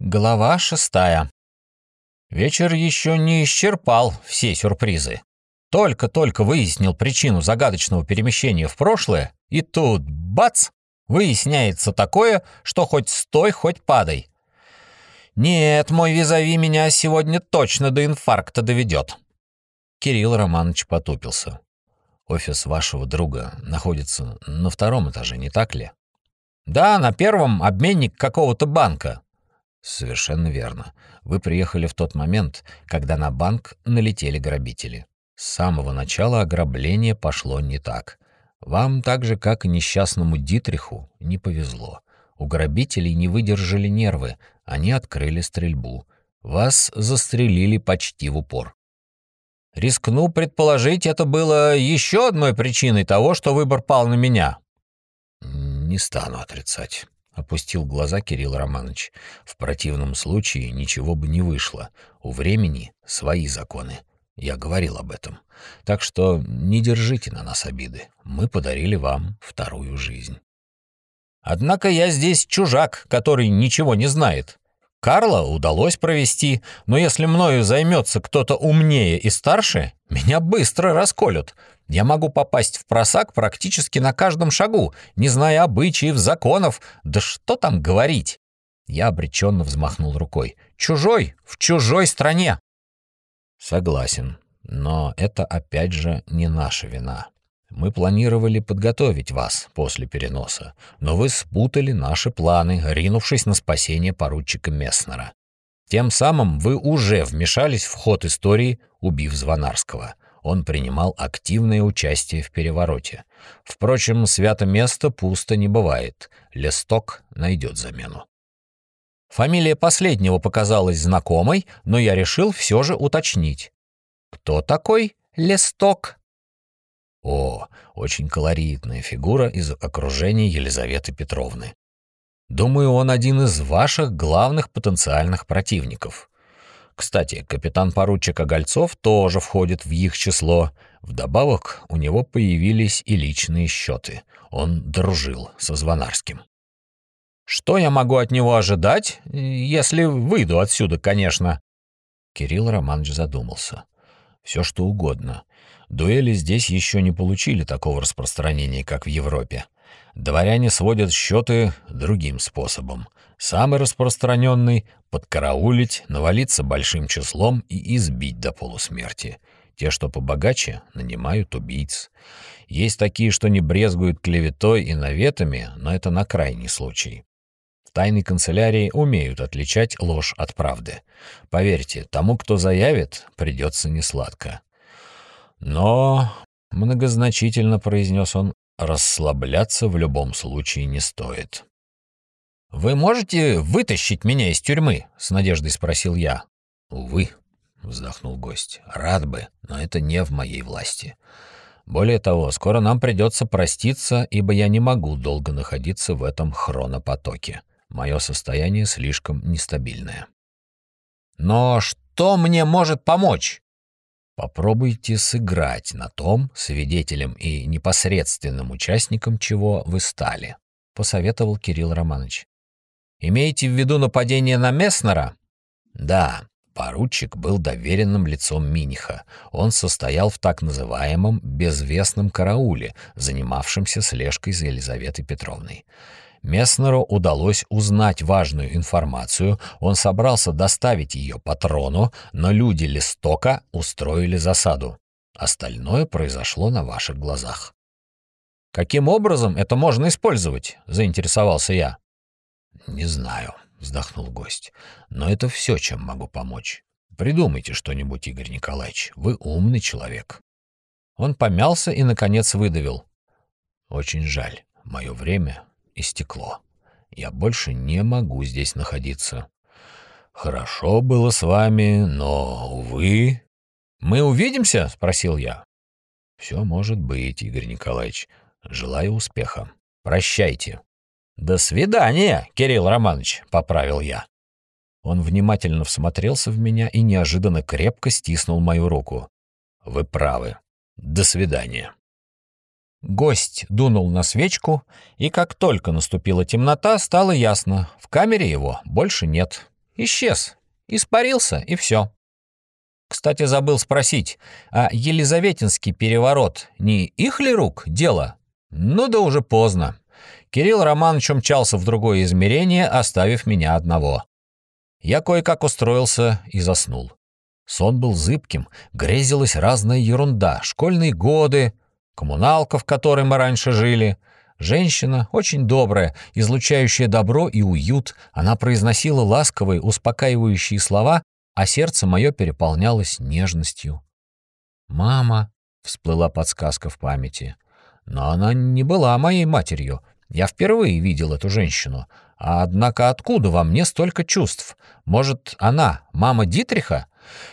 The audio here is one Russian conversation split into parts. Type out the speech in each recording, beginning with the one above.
Глава шестая. Вечер еще не исчерпал все сюрпризы. Только-только выяснил причину загадочного перемещения в прошлое, и тут, бац, выясняется такое, что хоть стой, хоть падай. Нет, мой визави меня сегодня точно до инфаркта доведет. Кирилл Романович потупился. Офис вашего друга находится на втором этаже, не так ли? Да, на первом обменник какого-то банка. Совершенно верно. Вы приехали в тот момент, когда на банк налетели грабители. С самого начала ограбление пошло не так. Вам так же, как и несчастному Дитриху, не повезло. У грабителей не выдержали нервы, они открыли стрельбу. Вас застрелили почти в упор. Рискну предположить, это было еще одной причиной того, что выбор пал на меня. Не стану отрицать опустил глаза Кирилл Романович. В противном случае ничего бы не вышло. У времени свои законы. Я говорил об этом. Так что не держите на нас обиды. Мы подарили вам вторую жизнь. Однако я здесь чужак, который ничего не знает. Карла удалось провести, но если мною займется кто-то умнее и старше, меня быстро расколют. Я могу попасть в просак практически на каждом шагу, не зная обычаев, законов, да что там говорить. Я обреченно взмахнул рукой. Чужой, в чужой стране. Согласен, но это опять же не наша вина. Мы планировали подготовить вас после переноса, но вы спутали наши планы, ринувшись на спасение поручика Месснера. Тем самым вы уже вмешались в ход истории, убив Звонарского он принимал активное участие в перевороте. Впрочем, свято место пусто не бывает. Листок найдет замену. Фамилия последнего показалась знакомой, но я решил все же уточнить. Кто такой Листок? О, очень колоритная фигура из окружения Елизаветы Петровны. Думаю, он один из ваших главных потенциальных противников. Кстати, капитан-поручик Огольцов тоже входит в их число. Вдобавок, у него появились и личные счеты. Он дружил со Звонарским. Что я могу от него ожидать, если выйду отсюда, конечно? Кирилл Романович задумался. Все что угодно. Дуэли здесь еще не получили такого распространения, как в Европе. Дворяне сводят счеты другим способом. Самый распространенный — подкараулить, навалиться большим числом и избить до полусмерти. Те, что побогаче, нанимают убийц. Есть такие, что не брезгуют клеветой и наветами, но это на крайний случай. В тайной канцелярии умеют отличать ложь от правды. Поверьте, тому, кто заявит, придется несладко. Но, — многозначительно произнес он, — расслабляться в любом случае не стоит. «Вы можете вытащить меня из тюрьмы?» — с надеждой спросил я. «Увы», — вздохнул гость, — «рад бы, но это не в моей власти. Более того, скоро нам придется проститься, ибо я не могу долго находиться в этом хронопотоке. Мое состояние слишком нестабильное». «Но что мне может помочь?» Попробуйте сыграть на том, свидетелем и непосредственным участником чего вы стали, посоветовал Кирилл Романович. Имеете в виду нападение на Месснера? Да, поручик был доверенным лицом Миниха. Он состоял в так называемом безвестном карауле, занимавшемся слежкой за Елизаветой Петровной. Месснеру удалось узнать важную информацию, он собрался доставить ее патрону, но люди Листока устроили засаду. Остальное произошло на ваших глазах. «Каким образом это можно использовать?» — заинтересовался я. «Не знаю», — вздохнул гость. «Но это все, чем могу помочь. Придумайте что-нибудь, Игорь Николаевич. Вы умный человек». Он помялся и, наконец, выдавил. «Очень жаль. Мое время истекло. Я больше не могу здесь находиться. Хорошо было с вами, но, увы...» «Мы увидимся?» — спросил я. «Все может быть, Игорь Николаевич. Желаю успеха. Прощайте». «До свидания, Кирилл Романович», — поправил я. Он внимательно всмотрелся в меня и неожиданно крепко стиснул мою руку. «Вы правы. До свидания». Гость дунул на свечку, и как только наступила темнота, стало ясно, в камере его больше нет. исчез, испарился и все. Кстати, забыл спросить, а Елизаветинский переворот не их ли рук дело? Ну да уже поздно. Кирилл Романович умчался в другое измерение, оставив меня одного. Я кое-как устроился и заснул. Сон был зыбким, грезилась разная ерунда, школьные годы, коммуналка, в которой мы раньше жили. Женщина, очень добрая, излучающая добро и уют, она произносила ласковые, успокаивающие слова, а сердце мое переполнялось нежностью. «Мама», — всплыла подсказка в памяти, — «но она не была моей матерью. Я впервые видел эту женщину. Однако откуда во мне столько чувств? Может, она мама Дитриха?»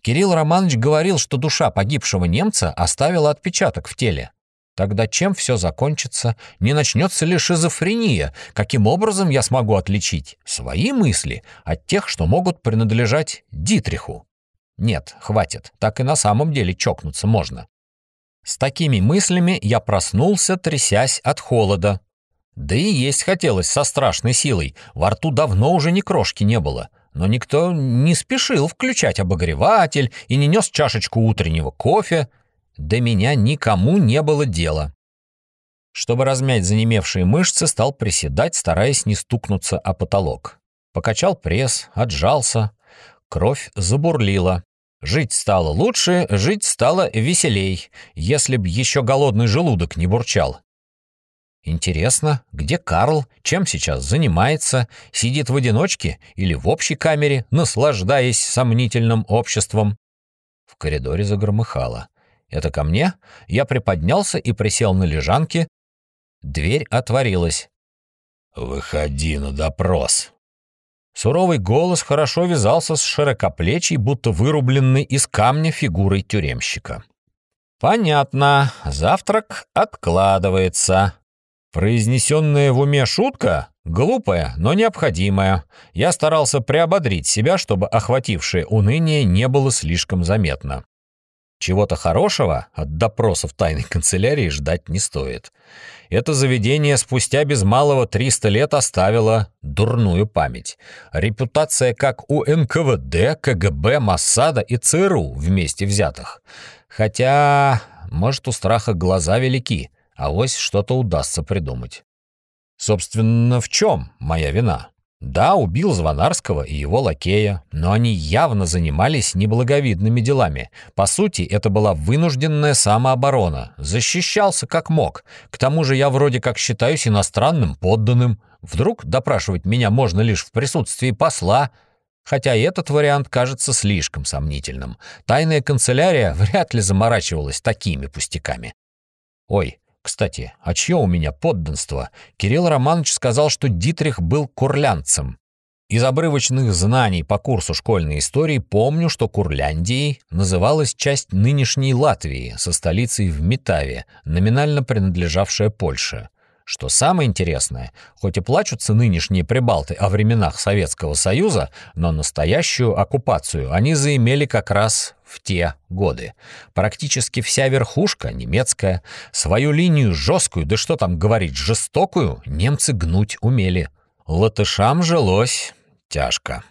Кирилл Романович говорил, что душа погибшего немца оставила отпечаток в теле. Тогда чем все закончится? Не начнется ли шизофрения? Каким образом я смогу отличить свои мысли от тех, что могут принадлежать Дитриху? Нет, хватит, так и на самом деле чокнуться можно. С такими мыслями я проснулся, трясясь от холода. Да и есть хотелось со страшной силой, во рту давно уже ни крошки не было. Но никто не спешил включать обогреватель и не нес чашечку утреннего кофе, до меня никому не было дела. Чтобы размять занемевшие мышцы, стал приседать, стараясь не стукнуться о потолок. Покачал пресс, отжался. Кровь забурлила. Жить стало лучше, жить стало веселей, если б еще голодный желудок не бурчал. Интересно, где Карл, чем сейчас занимается, сидит в одиночке или в общей камере, наслаждаясь сомнительным обществом? В коридоре загромыхало. Это ко мне? Я приподнялся и присел на лежанке. Дверь отворилась. «Выходи на допрос». Суровый голос хорошо вязался с широкоплечей, будто вырубленной из камня фигурой тюремщика. «Понятно. Завтрак откладывается». Произнесенная в уме шутка глупая, но необходимая. Я старался приободрить себя, чтобы охватившее уныние не было слишком заметно. Чего-то хорошего от допросов тайной канцелярии ждать не стоит. Это заведение спустя без малого 300 лет оставило дурную память. Репутация как у НКВД, КГБ, Моссада и ЦРУ вместе взятых. Хотя, может, у страха глаза велики, а вось что-то удастся придумать. Собственно, в чем моя вина? Да, убил Звонарского и его лакея, но они явно занимались неблаговидными делами. По сути, это была вынужденная самооборона. Защищался как мог. К тому же я вроде как считаюсь иностранным подданным. Вдруг допрашивать меня можно лишь в присутствии посла, хотя этот вариант кажется слишком сомнительным. Тайная канцелярия вряд ли заморачивалась такими пустяками. Ой, кстати, а чье у меня подданство? Кирилл Романович сказал, что Дитрих был курлянцем. Из обрывочных знаний по курсу школьной истории помню, что Курляндией называлась часть нынешней Латвии со столицей в Метаве, номинально принадлежавшая Польше. Что самое интересное, хоть и плачутся нынешние прибалты о временах Советского Союза, но настоящую оккупацию они заимели как раз в те годы. Практически вся верхушка немецкая, свою линию жесткую, да что там говорить, жестокую, немцы гнуть умели. Латышам жилось тяжко.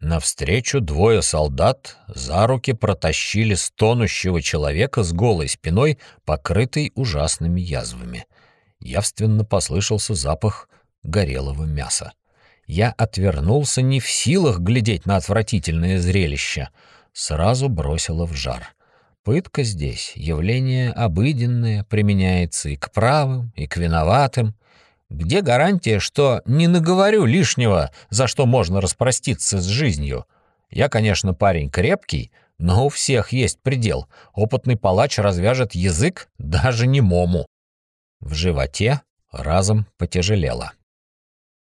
Навстречу двое солдат за руки протащили стонущего человека с голой спиной, покрытой ужасными язвами явственно послышался запах горелого мяса. Я отвернулся не в силах глядеть на отвратительное зрелище. Сразу бросило в жар. Пытка здесь — явление обыденное, применяется и к правым, и к виноватым. Где гарантия, что не наговорю лишнего, за что можно распроститься с жизнью? Я, конечно, парень крепкий, но у всех есть предел. Опытный палач развяжет язык даже немому. В животе разом потяжелело.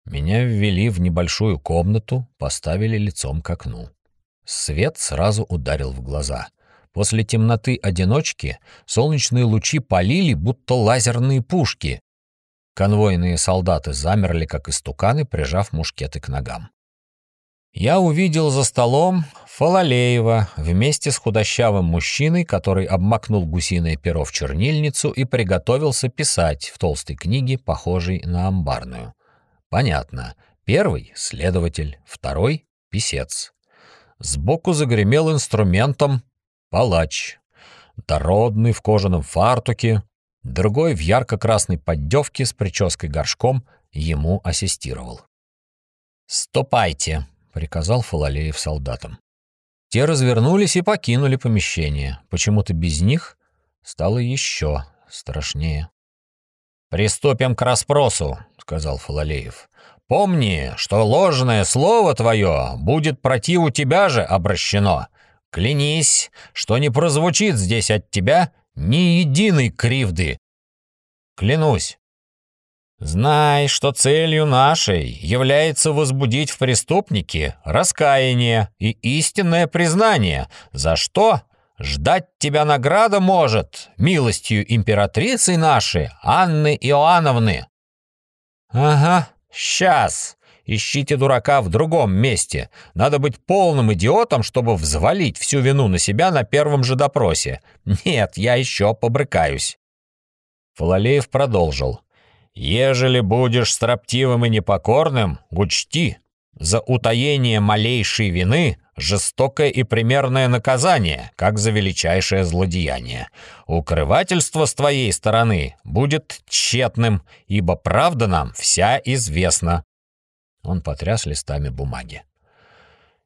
Меня ввели в небольшую комнату, поставили лицом к окну. Свет сразу ударил в глаза. После темноты одиночки солнечные лучи полили, будто лазерные пушки. Конвойные солдаты замерли, как истуканы, прижав мушкеты к ногам. Я увидел за столом Фалалеева вместе с худощавым мужчиной, который обмакнул гусиное перо в чернильницу и приготовился писать в толстой книге, похожей на амбарную. Понятно. Первый — следователь, второй писец. Сбоку загремел инструментом палач. Дородный в кожаном фартуке, другой в ярко-красной поддевке с прической горшком ему ассистировал. «Ступайте», — приказал Фалалеев солдатам. Те развернулись и покинули помещение. Почему-то без них стало еще страшнее. «Приступим к расспросу», — сказал Фалалеев. «Помни, что ложное слово твое будет противу тебя же обращено. Клянись, что не прозвучит здесь от тебя ни единой кривды. Клянусь. Знай, что целью нашей является возбудить в преступнике раскаяние и истинное признание, за что ждать тебя награда может милостью императрицы нашей Анны Иоанновны. Ага, сейчас. Ищите дурака в другом месте. Надо быть полным идиотом, чтобы взвалить всю вину на себя на первом же допросе. Нет, я еще побрыкаюсь. Фалалеев продолжил. «Ежели будешь строптивым и непокорным, учти, за утаение малейшей вины жестокое и примерное наказание, как за величайшее злодеяние. Укрывательство с твоей стороны будет тщетным, ибо правда нам вся известна. Он потряс листами бумаги.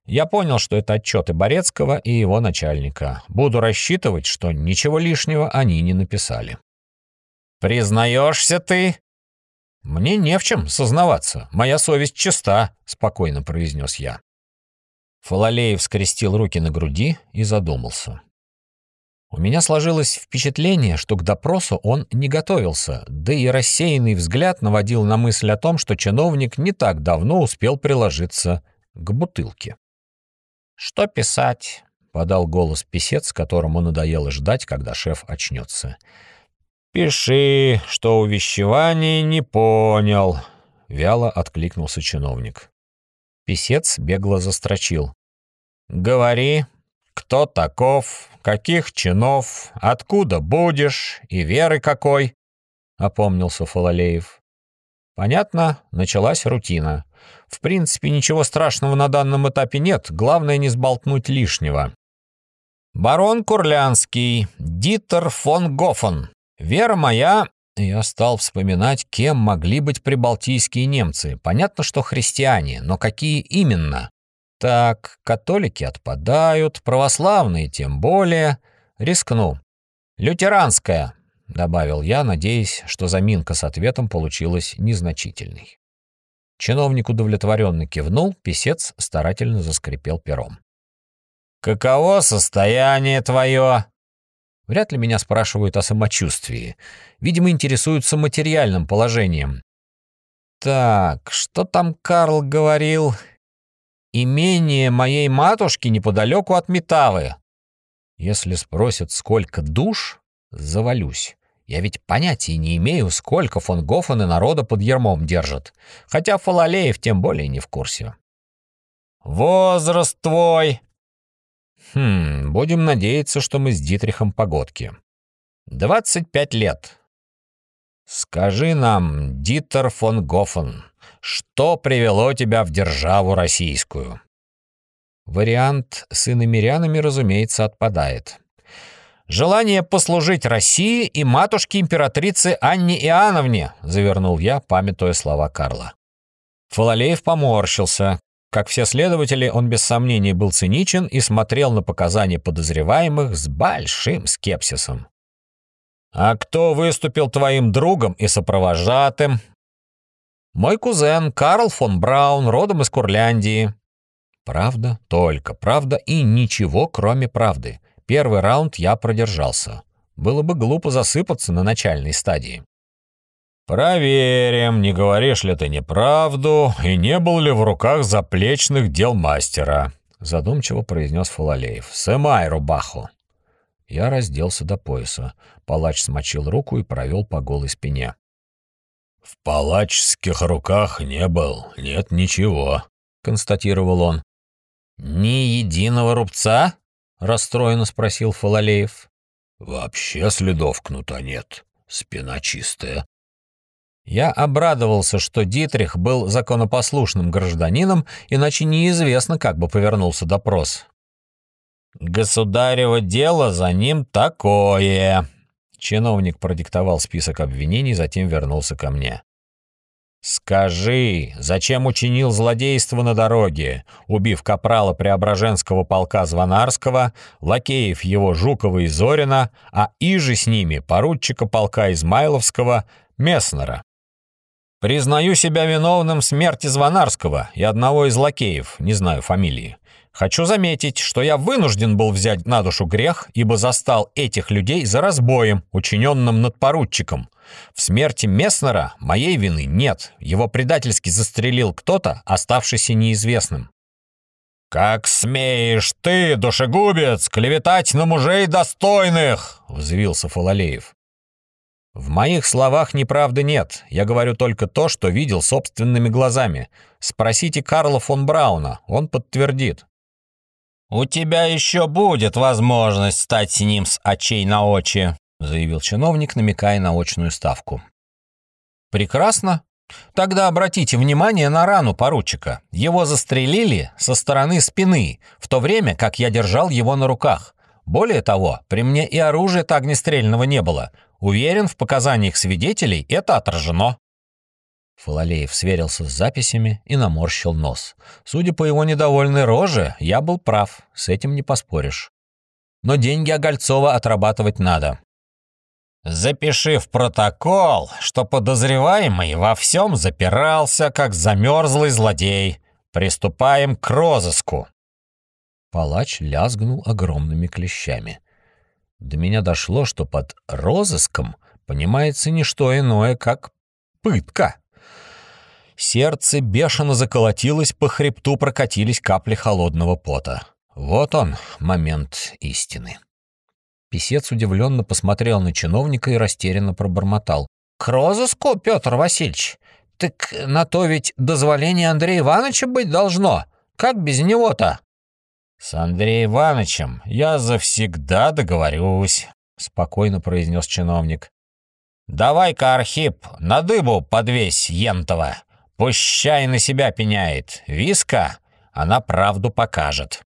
Я понял, что это отчеты Борецкого и его начальника. Буду рассчитывать, что ничего лишнего они не написали. «Признаешься ты?» «Мне не в чем сознаваться. Моя совесть чиста», — спокойно произнес я. Фалалеев скрестил руки на груди и задумался. У меня сложилось впечатление, что к допросу он не готовился, да и рассеянный взгляд наводил на мысль о том, что чиновник не так давно успел приложиться к бутылке. «Что писать?» — подал голос писец, которому надоело ждать, когда шеф очнется. «Пиши, что увещевание не понял», — вяло откликнулся чиновник. Писец бегло застрочил. «Говори, кто таков, каких чинов, откуда будешь и веры какой?» — опомнился Фалалеев. Понятно, началась рутина. В принципе, ничего страшного на данном этапе нет, главное не сболтнуть лишнего. «Барон Курлянский, Дитер фон Гофен. Вера моя...» Я стал вспоминать, кем могли быть прибалтийские немцы. Понятно, что христиане, но какие именно? Так, католики отпадают, православные тем более. Рискну. Лютеранская, добавил я, надеясь, что заминка с ответом получилась незначительной. Чиновник удовлетворенно кивнул, писец старательно заскрипел пером. «Каково состояние твое?» Вряд ли меня спрашивают о самочувствии. Видимо, интересуются материальным положением. «Так, что там Карл говорил?» имение моей матушки неподалеку от Метавы. Если спросят, сколько душ, завалюсь. Я ведь понятия не имею, сколько фон Гофен и народа под ермом держат. Хотя Фалалеев тем более не в курсе. «Возраст твой!» «Хм, будем надеяться, что мы с Дитрихом погодки. Двадцать пять лет. Скажи нам, Дитер фон Гофен, что привело тебя в державу российскую? Вариант с иномирянами, разумеется, отпадает. «Желание послужить России и матушке императрицы Анне Иоанновне», завернул я, памятуя слова Карла. Фалалеев поморщился. Как все следователи, он без сомнений был циничен и смотрел на показания подозреваемых с большим скепсисом. «А кто выступил твоим другом и сопровожатым?» Мой кузен Карл фон Браун, родом из Курляндии. Правда, только правда и ничего, кроме правды. Первый раунд я продержался. Было бы глупо засыпаться на начальной стадии. «Проверим, не говоришь ли ты неправду и не был ли в руках заплечных дел мастера», задумчиво произнес Фалалеев. «Сымай рубаху». Я разделся до пояса. Палач смочил руку и провел по голой спине. «В палаческих руках не был, нет ничего», — констатировал он. «Ни единого рубца?» — расстроенно спросил Фалалеев. «Вообще следов кнута нет, спина чистая». Я обрадовался, что Дитрих был законопослушным гражданином, иначе неизвестно, как бы повернулся допрос. «Государево дело за ним такое!» Чиновник продиктовал список обвинений, затем вернулся ко мне. «Скажи, зачем учинил злодейство на дороге, убив капрала Преображенского полка Звонарского, лакеев его Жукова и Зорина, а иже с ними поручика полка Измайловского Месснера?» «Признаю себя виновным в смерти Звонарского и одного из лакеев, не знаю фамилии. Хочу заметить, что я вынужден был взять на душу грех, ибо застал этих людей за разбоем, учиненным над поручиком, в смерти Месснера моей вины нет. Его предательски застрелил кто-то, оставшийся неизвестным. «Как смеешь ты, душегубец, клеветать на мужей достойных!» — взвился Фалалеев. «В моих словах неправды нет. Я говорю только то, что видел собственными глазами. Спросите Карла фон Брауна, он подтвердит». «У тебя еще будет возможность стать с ним с очей на очи», заявил чиновник, намекая на очную ставку. Прекрасно. Тогда обратите внимание на рану поручика. Его застрелили со стороны спины, в то время как я держал его на руках. Более того, при мне и оружия-то огнестрельного не было. Уверен, в показаниях свидетелей это отражено. Фалалеев сверился с записями и наморщил нос. Судя по его недовольной роже, я был прав, с этим не поспоришь. Но деньги Огольцова отрабатывать надо. Запиши в протокол, что подозреваемый во всем запирался, как замерзлый злодей. Приступаем к розыску. Палач лязгнул огромными клещами. До меня дошло, что под розыском понимается не что иное, как пытка. Сердце бешено заколотилось, по хребту прокатились капли холодного пота. Вот он, момент истины. Песец удивленно посмотрел на чиновника и растерянно пробормотал. «К розыску, Петр Васильевич? Так на то ведь дозволение Андрея Ивановича быть должно. Как без него-то?» «С Андреем Ивановичем я завсегда договорюсь», — спокойно произнес чиновник. «Давай-ка, Архип, на дыбу подвесь Ентова. Пущай на себя пеняет. Виска, она правду покажет».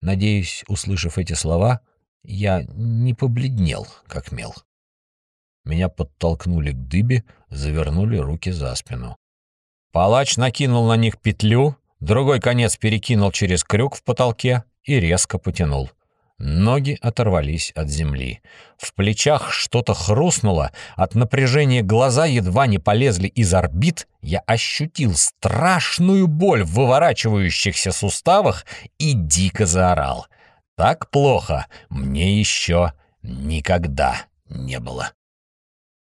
Надеюсь, услышав эти слова, я не побледнел, как мел. Меня подтолкнули к дыбе, завернули руки за спину. Палач накинул на них петлю, другой конец перекинул через крюк в потолке и резко потянул. Ноги оторвались от земли. В плечах что-то хрустнуло, от напряжения глаза едва не полезли из орбит, я ощутил страшную боль в выворачивающихся суставах и дико заорал — так плохо мне еще никогда не было.